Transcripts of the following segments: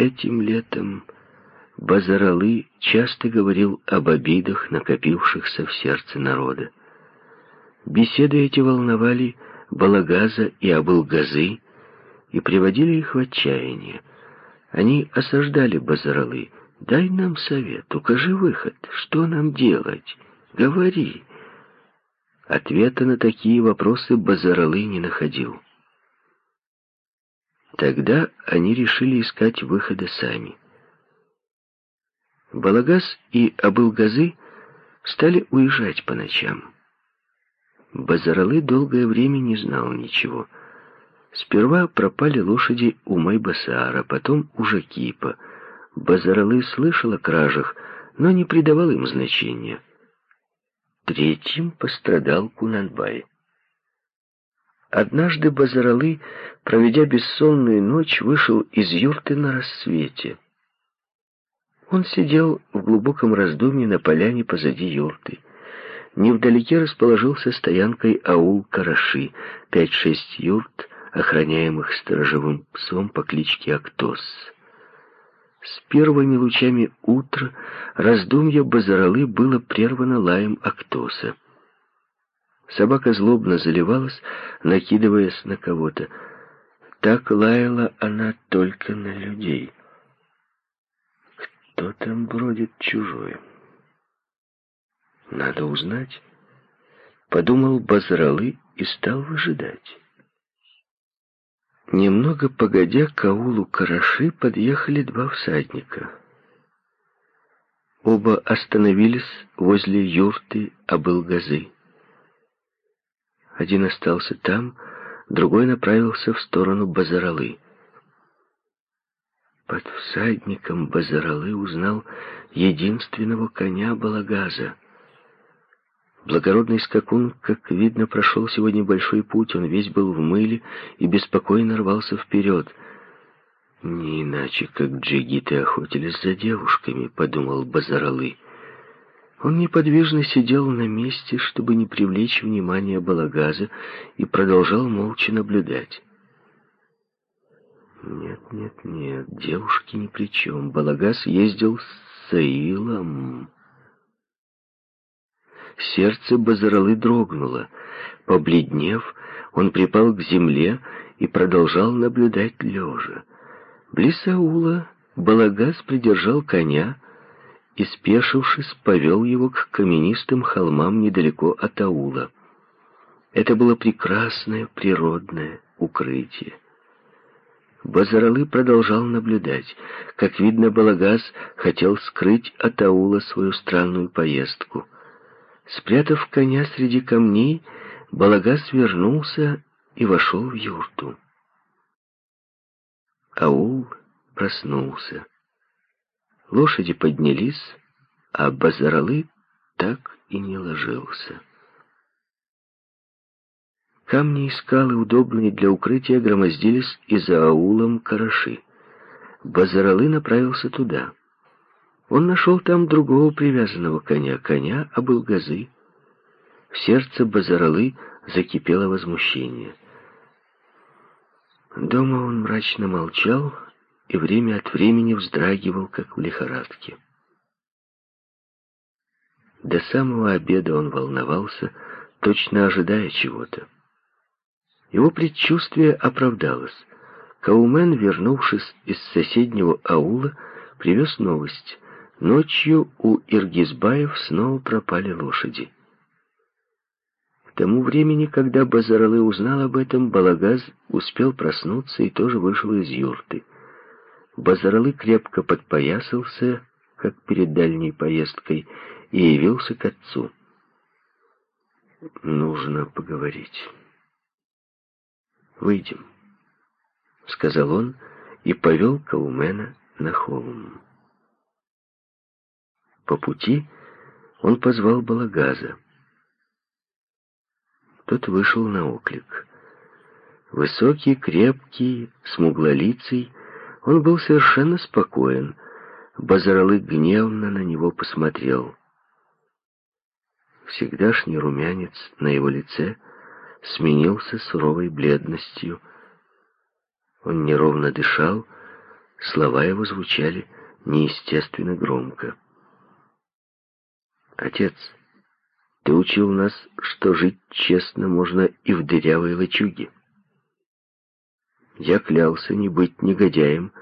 этим летом Базаралы часто говорил об обидах, накопившихся в сердце народа. Беседы эти волновали Балагаза и Абылгазы и приводили их в отчаяние. Они осаждали Базаралы. «Дай нам совет, укажи выход, что нам делать? Говори». Ответа на такие вопросы Базаралы не находил. Тогда они решили искать выхода сами. Балагаз и Абылгазы стали уезжать по ночам. Базаралы долгое время не знал ничего. Сперва пропали лошади у Майбасара, потом у Жакипа. Базаралы слышал о кражах, но не придавал им значения. Третьим пострадал Кунанбай. Однажды Базаралы, проведя бессонную ночь, вышел из юрты на рассвете. Он сидел в глубоком раздумье на поляне позади юрты. Невдалеке расположился стоянкой аул Караши, пять-шесть юрт, охраняемых сторожевым псом по кличке Актос. С первыми лучами утра раздумье Базаралы было прервано лаем Актоса. Собака злобно заливалась, накидываясь на кого-то. Так лаяла она только на людей. Кто там бродит чужое? Надо узнать. Подумал Базаралы и стал выжидать. Немного погодя к аулу Караши подъехали два всадника. Оба остановились возле юрты Абылгазы. Один остался там, другой направился в сторону Базаралы. Под всадником Базаралы узнал единственного коня Балагаза. Благородный скакун, как видно, прошел сегодня большой путь, он весь был в мыле и беспокойно рвался вперед. «Не иначе, как джигиты охотились за девушками», — подумал Базаралы. Он неподвижно сидел на месте, чтобы не привлечь внимание Балагаза, и продолжал молча наблюдать. Нет, нет, нет, девушки ни при чем. Балагаз ездил с Саилом. Сердце Базаралы дрогнуло. Побледнев, он припал к земле и продолжал наблюдать лежа. Близ аула Балагаз придержал коня, и, спешившись, повел его к каменистым холмам недалеко от аула. Это было прекрасное природное укрытие. Базаралы продолжал наблюдать. Как видно, Балагаз хотел скрыть от аула свою странную поездку. Спрятав коня среди камней, Балагаз вернулся и вошел в юрту. Аул проснулся. Лошади поднялись, а Базаралы так и не ложился. Камни и скалы, удобные для укрытия, громоздились и за аулом Караши. Базаралы направился туда. Он нашел там другого привязанного коня, коня Абылгазы. В сердце Базаралы закипело возмущение. Дома он мрачно молчал, и время от времени вздрагивал, как в лихорадке. До самого обеда он волновался, точно ожидая чего-то. Его предчувствие оправдалось. Каумен, вернувшись из соседнего аула, привез новость. Ночью у Иргизбаев снова пропали лошади. К тому времени, когда Базаралы узнал об этом, Балагаз успел проснуться и тоже вышел из юрты. Базаралы крепко подпоясался, как перед дальней поездкой, и явился к отцу. «Нужно поговорить. Выйдем», — сказал он и повел Каумена на холм. По пути он позвал Балагаза. Тот вышел на оклик. Высокий, крепкий, смуглолицый, он был совершенно спокоен. Базаралы гневно на него посмотрел. Всегдашний румянец на его лице сменился суровой бледностью. Он неровно дышал, Слова его звучали неестественно громко. «Отец, ты учил нас, что жить честно можно и в дырявой лачуге. Я клялся не быть негодяем,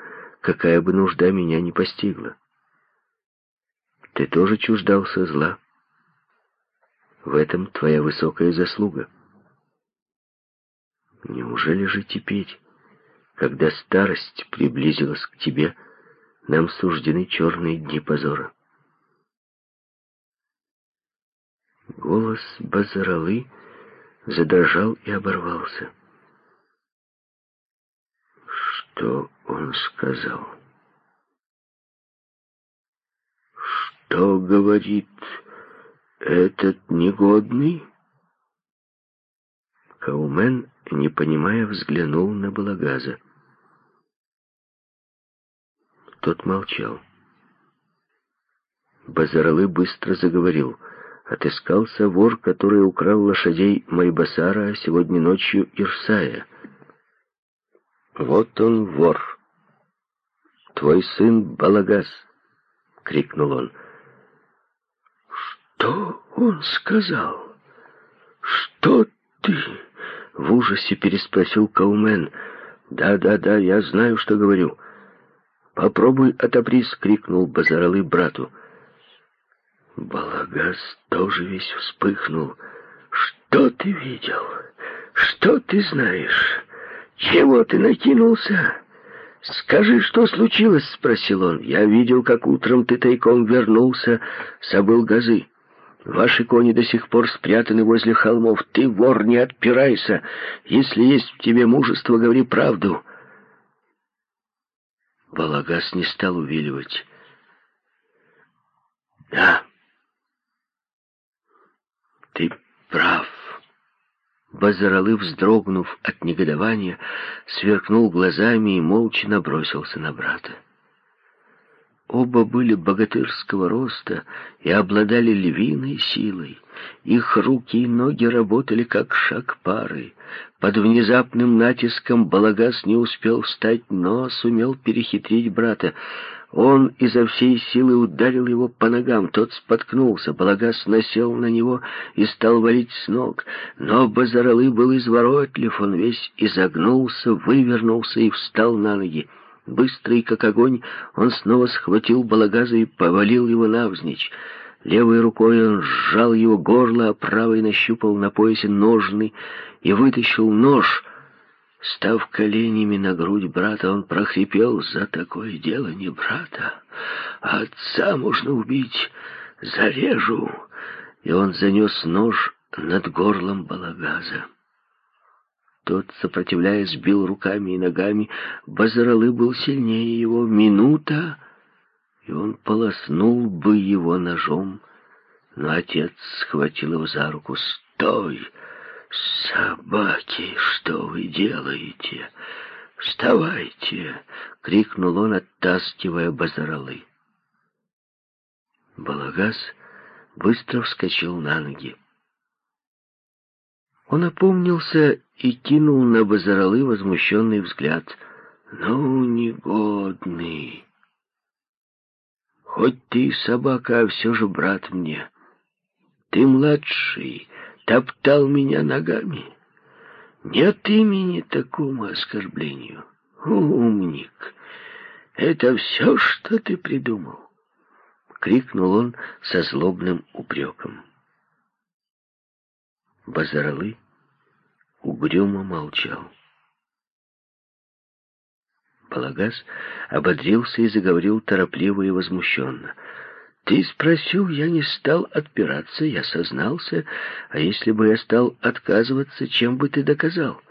какая бы нужда меня не постигла. Ты тоже чуждался зла. В этом твоя высокая заслуга. Неужели же теперь, когда старость приблизилась к тебе, нам суждены черные дни позора? Голос Базаралы задрожал и оборвался. Что он сказал? Что говорит этот негодный? Каумен, не понимая, взглянул на Балагаза. Тот молчал. Базаралы быстро заговорил — отыскался вор, который украл лошадей Майбасара, а сегодня ночью Ирсая. «Вот он, вор! Твой сын Балагас!» — крикнул он. «Что он сказал? Что ты?» — в ужасе переспросил Каумен. «Да-да-да, я знаю, что говорю». «Попробуй отопрись!» — крикнул Базаралы брату. Балагас тоже весь вспыхнул. «Что ты видел? Что ты знаешь? Чего ты накинулся?» «Скажи, что случилось?» — спросил он. «Я видел, как утром ты тайком вернулся с Абылгазы. Ваши кони до сих пор спрятаны возле холмов. Ты, вор, не отпирайся. Если есть в тебе мужество, говори правду». Балагас не стал увиливать. «Да, ты прав. Базаралы, вздрогнув от негодования, сверкнул глазами и молча набросился на брата. Оба были богатырского роста и обладали львиной силой. Их руки и ноги работали как шаг пары. Под внезапным натиском Балагас не успел встать, но сумел перехитрить брата. Он изо всей силы ударил его по ногам. Тот споткнулся. Балагас насел на него и стал валить с ног. Но Базаралы был изворотлив. Он весь изогнулся, вывернулся и встал на ноги. Быстрый, как огонь, он снова схватил Балагаза и повалил его навзничь. Левой рукой он сжал его горло, а правой нащупал на поясе ножны и вытащил нож — Став коленями на грудь брата, он прохрипел, «За такое дело не брата, а отца можно убить, зарежу!» И он занес нож над горлом балагаза. Тот, сопротивляясь, бил руками и ногами. Базаралы был сильнее его. Минута, и он полоснул бы его ножом. Но отец схватил его за руку. «Стой!» «Собаки, что вы делаете? Вставайте!» — крикнул он, оттаскивая базаралы. Балагас быстро вскочил на ноги. Он опомнился и кинул на базаралы возмущенный взгляд. «Ну, негодный! Хоть ты собака, а все же брат мне. Ты младший, топтал меня ногами. Нет имени такому оскорблению. Умник! Это все, что ты придумал? Крикнул он со злобным упреком. Базаралы угрюмо молчал. Балагас ободрился и заговорил торопливо и возмущенно — ты спросил, я не стал отпираться, я сознался. А если бы я стал отказываться, чем бы ты доказал?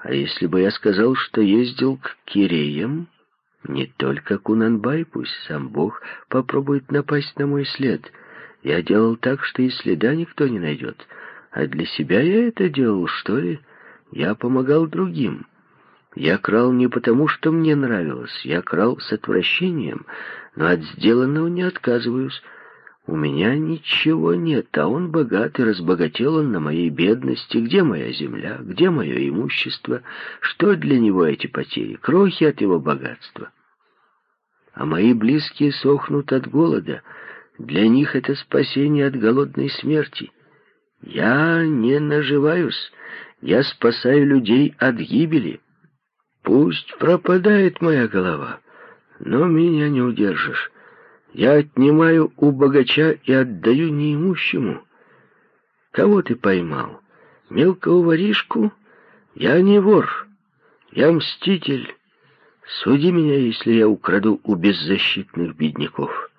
А если бы я сказал, что ездил к Киреям, не только Кунанбай, пусть сам Бог попробует напасть на мой след. Я делал так, что и следа никто не найдет. А для себя я это делал, что ли? Я помогал другим. Я крал не потому, что мне нравилось. Я крал с отвращением, но от сделанного не отказываюсь. У меня ничего нет, а он богат, и разбогател он на моей бедности. Где моя земля? Где мое имущество? Что для него эти потери? Крохи от его богатства. а мои близкие сохнут от голода. Для них это спасение от голодной смерти. Я не наживаюсь, я спасаю людей от гибели. Пусть пропадает моя голова, но меня не удержишь. Я отнимаю у богача и отдаю неимущему. Кого ты поймал? Мелкого воришку? Я не вор, я мститель. Суди меня, если я украду у беззащитных бедняков.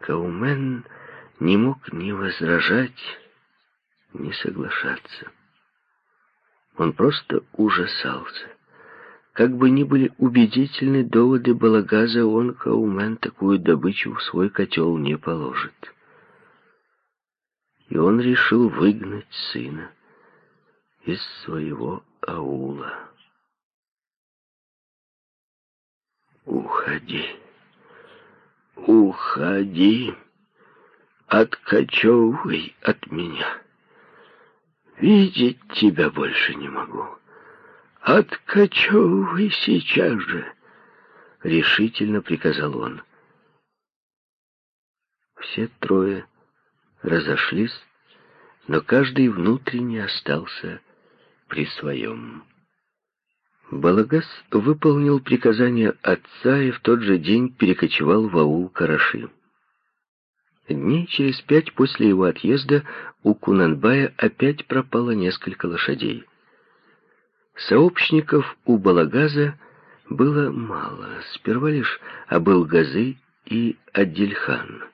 Каумен не мог ни возражать, ни соглашаться. Он просто ужасался. Как бы ни были убедительны доводы Балагаза, он, Каумен, такую добычу в свой котел не положит. И он решил выгнать сына из своего аула. «Уходи, уходи, откачевывай от меня. Видеть тебя больше не могу. Откачевывай сейчас же!» — решительно приказал он. Все трое разошлись, но каждый внутренне остался при своем. Балагас выполнил приказание отца и в тот же день перекочевал в аул Караши. Дней через пять после его отъезда у Кунанбая опять пропало несколько лошадей. Сообщников у Балагаза было мало, сперва лишь Абылгазы и Адильхан.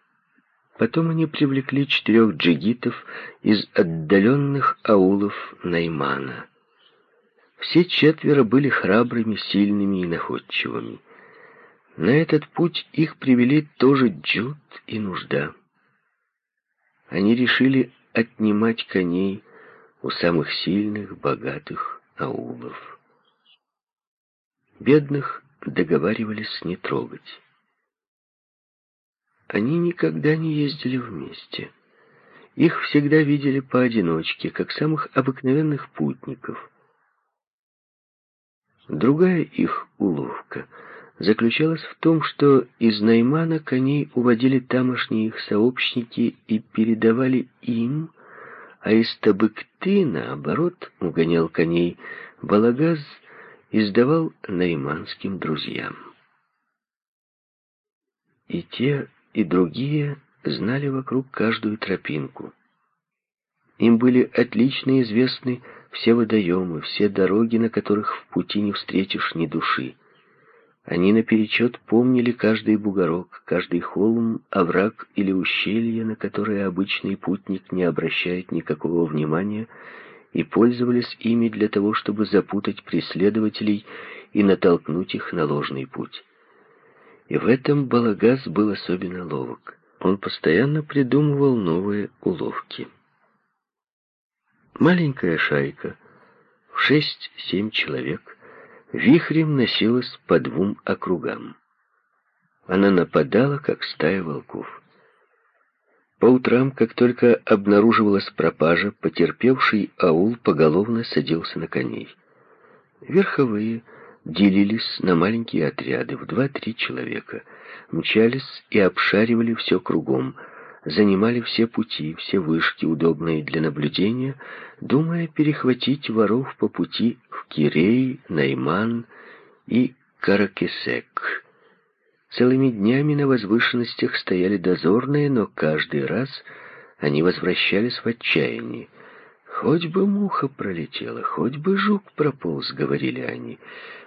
Потом они привлекли четырех джигитов из отдаленных аулов Наймана. Все четверо были храбрыми, сильными и находчивыми. На этот путь их привели тоже джут и нужда. Они решили отнимать коней у самых сильных, богатых аулов. Бедных договаривались не трогать. Они никогда не ездили вместе. Их всегда видели поодиночке, как самых обыкновенных путников. Другая их уловка заключалась в том, что из Наймана коней уводили тамошние их сообщники и передавали им, а из Табыкты, наоборот, угонял коней Балагаз и сдавал найманским друзьям. И те, и другие знали вокруг каждую тропинку. Им были отлично известны все водоемы, все дороги, на которых в пути не встретишь ни души. Они наперечет помнили каждый бугорок, каждый холм, овраг или ущелье, на которое обычный путник не обращает никакого внимания, и пользовались ими для того, чтобы запутать преследователей и натолкнуть их на ложный путь. И в этом Балагаз был особенно ловок. Он постоянно придумывал новые уловки. Маленькая шайка, в шесть-семь человек, вихрем носилась по двум округам. Она нападала, как стая волков. По утрам, как только обнаруживалась пропажа, потерпевший аул поголовно садился на коней. Верховые делились на маленькие отряды в два-три человека, мчались и обшаривали все кругом — занимали все пути, все вышки, удобные для наблюдения, думая перехватить воров по пути в Кирей, Найман и Каракесек. Целыми днями на возвышенностях стояли дозорные, но каждый раз они возвращались в отчаянии. «Хоть бы муха пролетела, хоть бы жук прополз», — говорили они.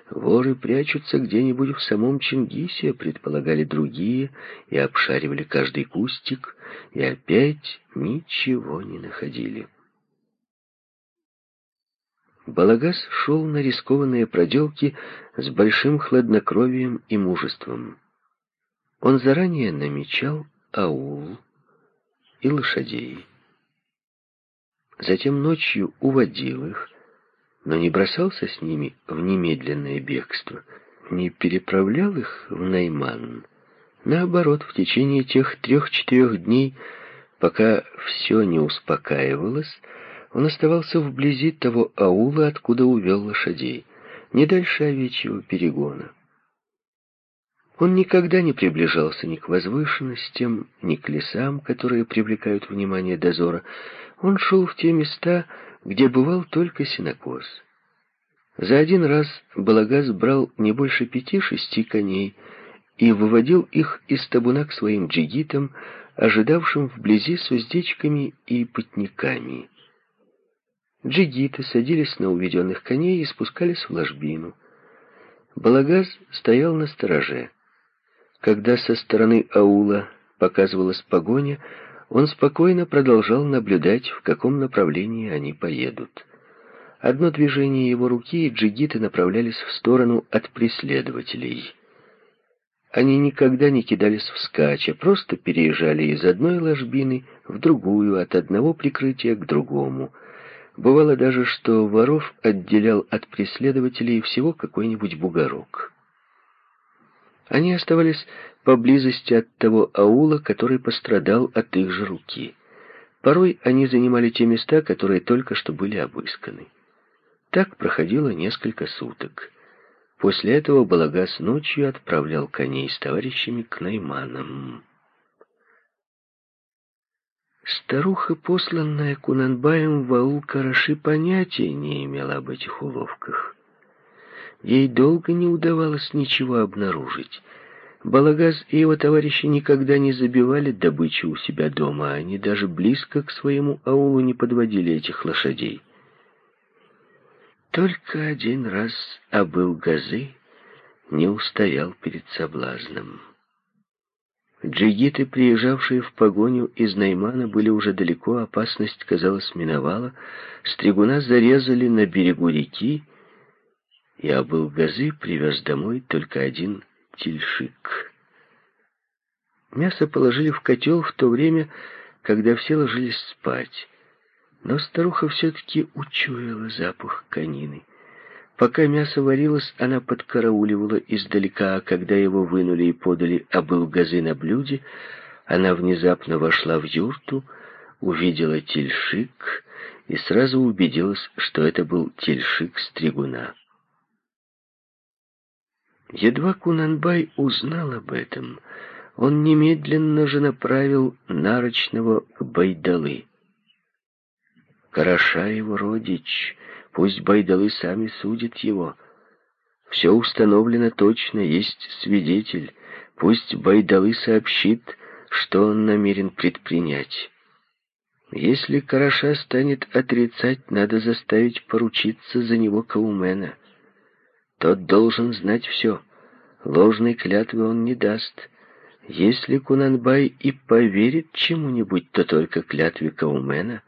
Воры прячутся где-нибудь в самом Чингисе, предполагали другие, и обшаривали каждый кустик, и опять ничего не находили. Балагас шел на рискованные проделки с большим хладнокровием и мужеством. Он заранее намечал аул и лошадей. Затем ночью уводил их, но не бросался с ними в немедленное бегство, не переправлял их в Найман. Наоборот, в течение тех трех-четырех дней, пока все не успокаивалось, он оставался вблизи того аула, откуда увел лошадей, не дальше овечьего перегона. Он никогда не приближался ни к возвышенностям, ни к лесам, которые привлекают внимание дозора. Он шел в те места, где бывал только синокос. За один раз Балагаз брал не больше пяти-шести коней и выводил их из табуна к своим джигитам, ожидавшим вблизи с уздечками и путниками. Джигиты садились на уведенных коней и спускались в ложбину. Балагаз стоял на стороже. Когда со стороны аула показывалась погоня, он спокойно продолжал наблюдать, в каком направлении они поедут. Одно движение его руки, и джигиты направлялись в сторону от преследователей. Они никогда не кидались вскачь, а просто переезжали из одной ложбины в другую, от одного прикрытия к другому. Бывало даже, что воров отделял от преследователей всего какой-нибудь бугорок. Они оставались поблизости от того аула, который пострадал от их же руки. Порой они занимали те места, которые только что были обысканы. Так проходило несколько суток. После этого Балагас ночью отправлял коней с товарищами к Найманам. Старуха, посланная Кунанбаем в аул Караши, понятия не имела об этих уловках. Ей долго не удавалось ничего обнаружить. Балагаз и его товарищи никогда не забивали добычу у себя дома, они даже близко к своему аулу не подводили этих лошадей. Только один раз Абыл Газы не устоял перед соблазном. Джигиты, приезжавшие в погоню из Наймана, были уже далеко, опасность, казалось, миновала. Стригуна зарезали на берегу реки, и Абыл-Газы привез домой только один тельшик. Мясо положили в котел в то время, когда все ложились спать. Но старуха все-таки учуяла запах конины. Пока мясо варилось, она подкарауливала издалека, а когда его вынули и подали Абыл-Газы на блюде, она внезапно вошла в юрту, увидела тельшик и сразу убедилась, что это был тельшик стригуна. Едва Кунанбай узнал об этом, он немедленно же направил Нарочного к Байдалы. Хороша его родич, пусть Байдалы сами судят его. Все установлено точно, есть свидетель, пусть Байдалы сообщит, что он намерен предпринять. Если Караша станет отрицать, надо заставить поручиться за него Каумена. Тот должен знать все. Ложной клятвы он не даст. Если Кунанбай и поверит чему-нибудь, то только клятве Каумена.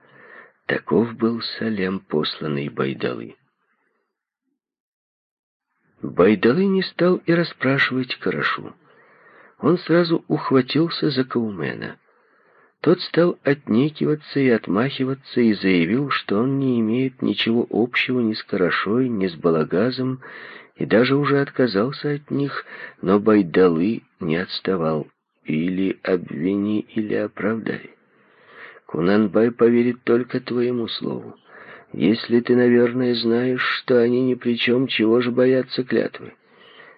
Таков был Салем, посланный Байдалы. Байдалы не стал и расспрашивать Карашу. Он сразу ухватился за Каумена. Тот стал отнекиваться и отмахиваться и заявил, что он не имеет ничего общего ни с Карашой, ни с Балагазом, и даже уже отказался от них, но Байдалы не отставал. Или обвини, или оправдай. Кунанбай поверит только твоему слову. Если ты, наверное, знаешь, что они ни при чем, чего же боятся клятвы?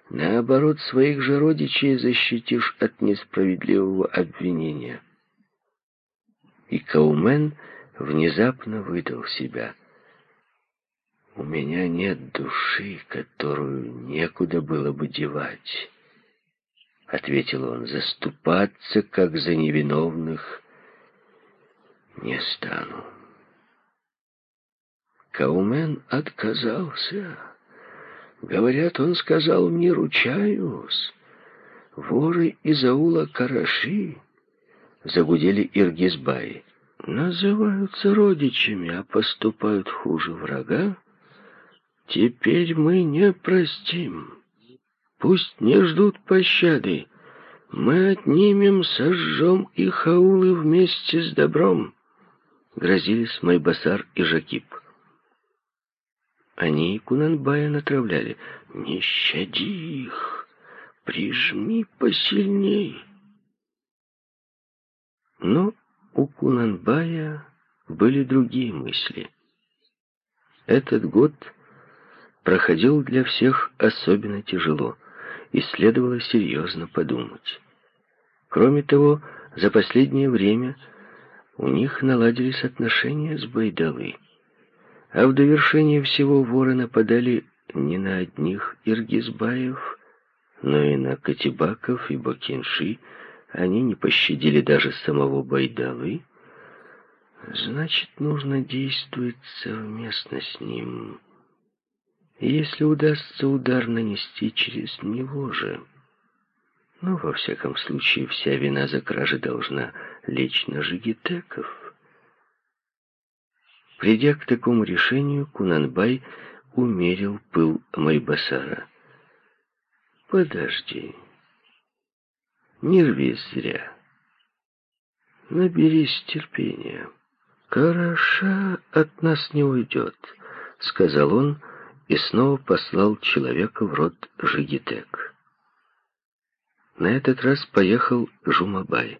Наоборот, своих же родичей защитишь от несправедливого обвинения. И Каумен внезапно выдал себя — у меня нет души, которую некуда было бы девать. Ответил он, заступаться, как за невиновных, не стану. Каумен отказался. Говорят, он сказал, не ручаюсь. Воры из аула Караши загудели Иргизбаи. Называются родичами, а поступают хуже врага. Теперь мы не простим. Пусть не ждут пощады. Мы отнимем, сожжем их аулы вместе с добром. Грозились Майбасар и Жакип. Они Кунанбая натравляли. Не щади их, прижми посильней. Но у Кунанбая были другие мысли. Этот год проходил для всех особенно тяжело. и следовало серьезно подумать. Кроме того, за последнее время у них наладились отношения с Байдалы. А в довершение всего воры нападали не на одних Иргизбаев, но и на Катибаков и Бакинши. Они не пощадили даже самого Байдалы. Значит, нужно действовать совместно с ним. Если удастся удар нанести через него же... Ну, во всяком случае, вся вина за кражи должна лечь на Жигитеков. Придя к такому решению, Кунанбай умерил пыл Майбасара. «Подожди. Не рвись зря. Наберись терпения. Караша от нас не уйдет», — сказал он и снова послал человека в род Жигитек. На этот раз поехал Жумабай.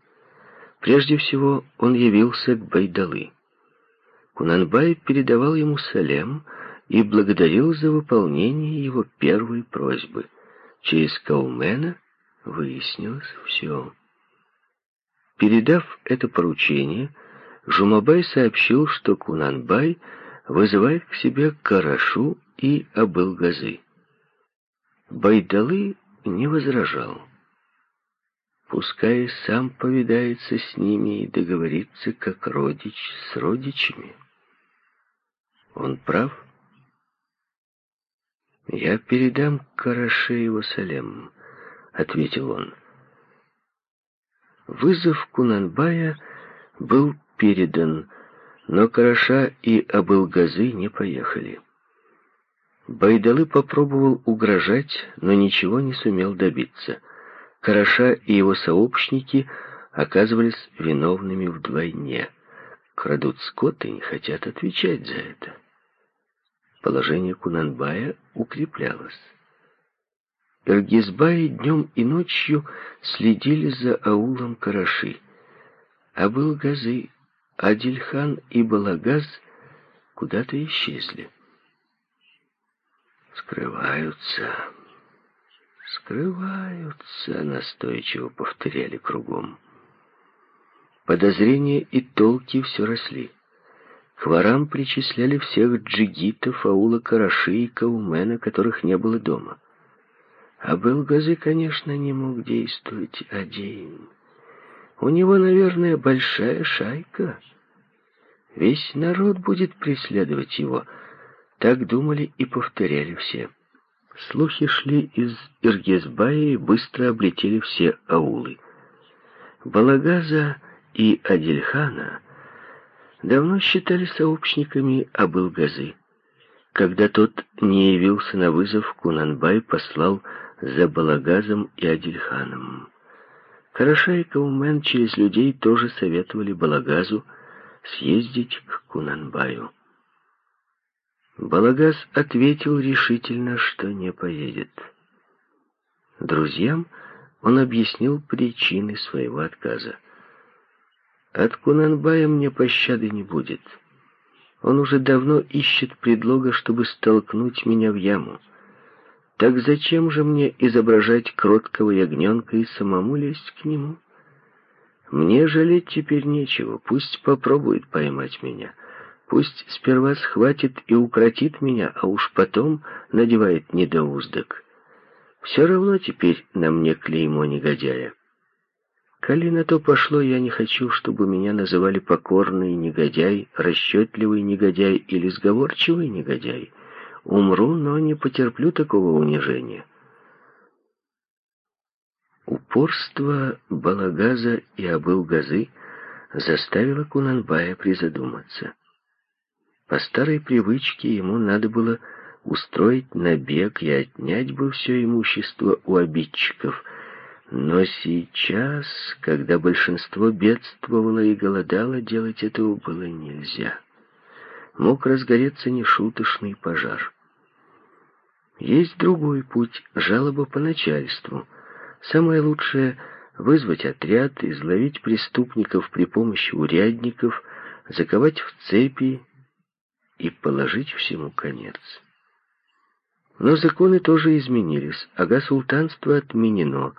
Прежде всего он явился к Байдалы. Кунанбай передавал ему салем и благодарил за выполнение его первой просьбы. Через Каумена выяснилось все. Передав это поручение, Жумабай сообщил, что Кунанбай вызывает к себе Карашу и Абылгазы. Байдалы не возражал. Пускай сам повидается с ними и договорится, как родич с родичами. Он прав. «Я передам Караше его салем», — ответил он. Вызов Кунанбая был передан, но Караша и Абылгазы не поехали. Байдалы попробовал угрожать, но ничего не сумел добиться. Караша и его сообщники оказывались виновными вдвойне. Крадут скот и не хотят отвечать за это положение Кунанбая укреплялось. Иргизбаи днем и ночью следили за аулом Караши. А был Газы, Адильхан и Балагаз куда-то исчезли. «Скрываются, скрываются», — настойчиво повторяли кругом. Подозрения и толки все росли. К ворам причисляли всех джигитов, аула Караши и Каумена, которых не было дома. А Белгазы, конечно, не мог действовать один. У него, наверное, большая шайка. Весь народ будет преследовать его. Так думали и повторяли все. Слухи шли из Иргизбая и быстро облетели все аулы. Балагаза и Адильхана давно считали сообщниками Абылгазы. Когда тот не явился на вызов, Кунанбай послал за Балагазом и Адильханом. Караша и Каумен через людей тоже советовали Балагазу съездить к Кунанбаю. Балагаз ответил решительно, что не поедет. Друзьям он объяснил причины своего отказа. От Кунанбая мне пощады не будет. Он уже давно ищет предлога, чтобы столкнуть меня в яму. Так зачем же мне изображать кроткого ягненка и самому лезть к нему? Мне жалеть теперь нечего, пусть попробует поймать меня. Пусть сперва схватит и укротит меня, а уж потом надевает недоуздок. Все равно теперь на мне клеймо негодяя. Коли на то пошло, я не хочу, чтобы меня называли покорный негодяй, расчетливый негодяй или сговорчивый негодяй. Умру, но не потерплю такого унижения. Упорство Балагаза и Абылгазы заставило Кунанбая призадуматься. По старой привычке ему надо было устроить набег и отнять бы все имущество у обидчиков – но сейчас, когда большинство бедствовало и голодало, делать этого было нельзя. Мог разгореться нешуточный пожар. Есть другой путь — жалоба по начальству. Самое лучшее — вызвать отряд, изловить преступников при помощи урядников, заковать в цепи и положить всему конец. Но законы тоже изменились. Ага-султанство отменено.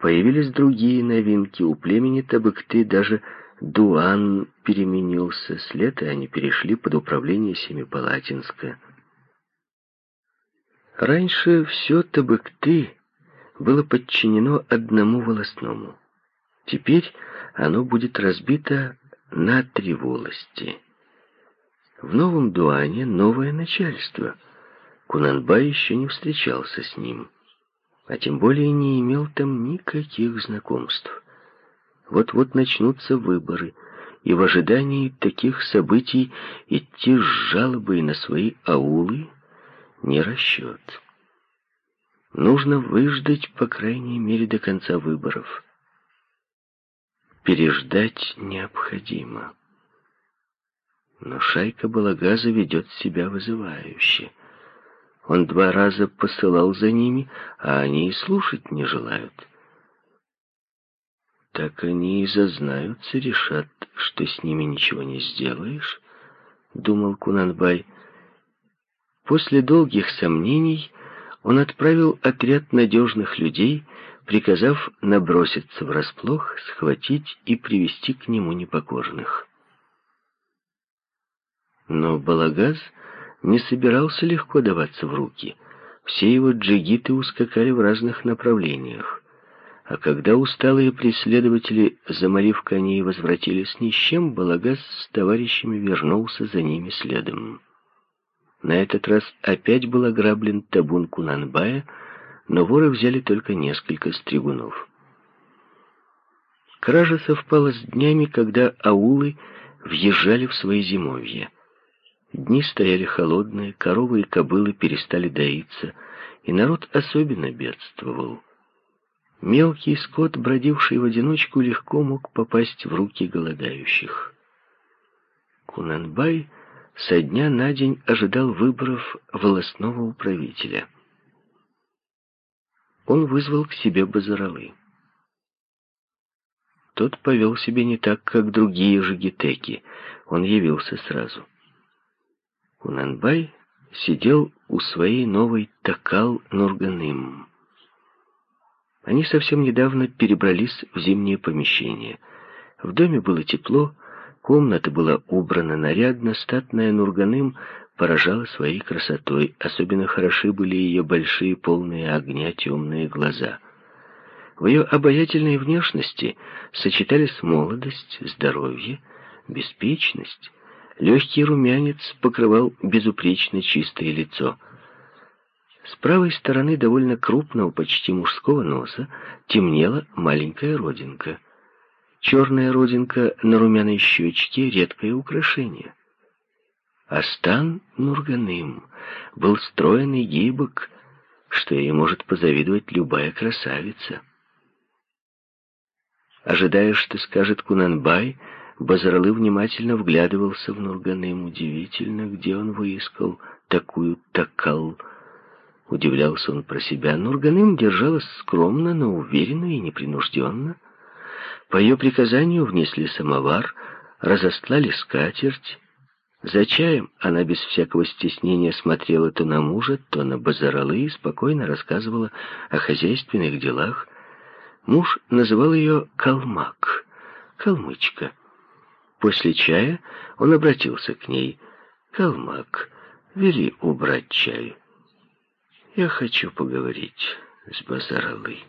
Появились другие новинки. У племени Табыкты даже Дуан переменился. С лета они перешли под управление Семипалатинска. Раньше все Табыкты было подчинено одному волосному. Теперь оно будет разбито на три волости. В новом Дуане новое начальство. Кунанбай еще не встречался с ним, а тем более не имел там никаких знакомств. Вот-вот начнутся выборы, и в ожидании таких событий идти с жалобой на свои аулы не расчет. Нужно выждать, по крайней мере, до конца выборов. Переждать необходимо. Но шайка Балагаза ведет себя вызывающе. Он два раза посылал за ними, а они и слушать не желают. Так они и зазнаются, решат, что с ними ничего не сделаешь, — думал Кунанбай. После долгих сомнений он отправил отряд надежных людей, приказав наброситься врасплох, схватить и привести к нему непокорных. Но Балагаз не собирался легко даваться в руки. Все его джигиты ускакали в разных направлениях. А когда усталые преследователи, заморив коней, возвратились ни с чем, Балагаз с товарищами вернулся за ними следом. На этот раз опять был ограблен табун Кунанбая, но воры взяли только несколько стригунов. Кража совпала с днями, когда аулы въезжали в свои зимовья. Дни стояли холодные, коровы и кобылы перестали доиться, и народ особенно бедствовал. Мелкий скот, бродивший в одиночку, легко мог попасть в руки голодающих. Кунанбай со дня на день ожидал выборов волосного управителя. Он вызвал к себе Базаралы. Тот повел себя не так, как другие жигитеки. Он явился сразу. Кунанбай сидел у своей новой Такал Нурганым. Они совсем недавно перебрались в зимнее помещение. В доме было тепло, Комната была убрана нарядно, статная Нурганым поражала своей красотой. Особенно хороши были ее большие, полные огня темные глаза. В ее обаятельной внешности сочетались молодость, здоровье, беспечность. Легкий румянец покрывал безупречно чистое лицо. С правой стороны довольно крупного, почти мужского носа темнела маленькая родинка. Черная родинка на румяной щечке — редкое украшение. А стан Нурганым был строен и гибок, что ей может позавидовать любая красавица. Ожидая, что скажет Кунанбай, Базаралы внимательно вглядывался в Нурганым. Удивительно, где он выискал такую такал. Удивлялся он про себя. Нурганым держалась скромно, но уверенно и непринужденно. По ее приказанию внесли самовар, разостлали скатерть. За чаем она без всякого стеснения смотрела то на мужа, то на базаралы и спокойно рассказывала о хозяйственных делах. Муж называл ее «калмак», «калмычка». После чая он обратился к ней. «Калмак, вели убрать чай. Я хочу поговорить с базаралой».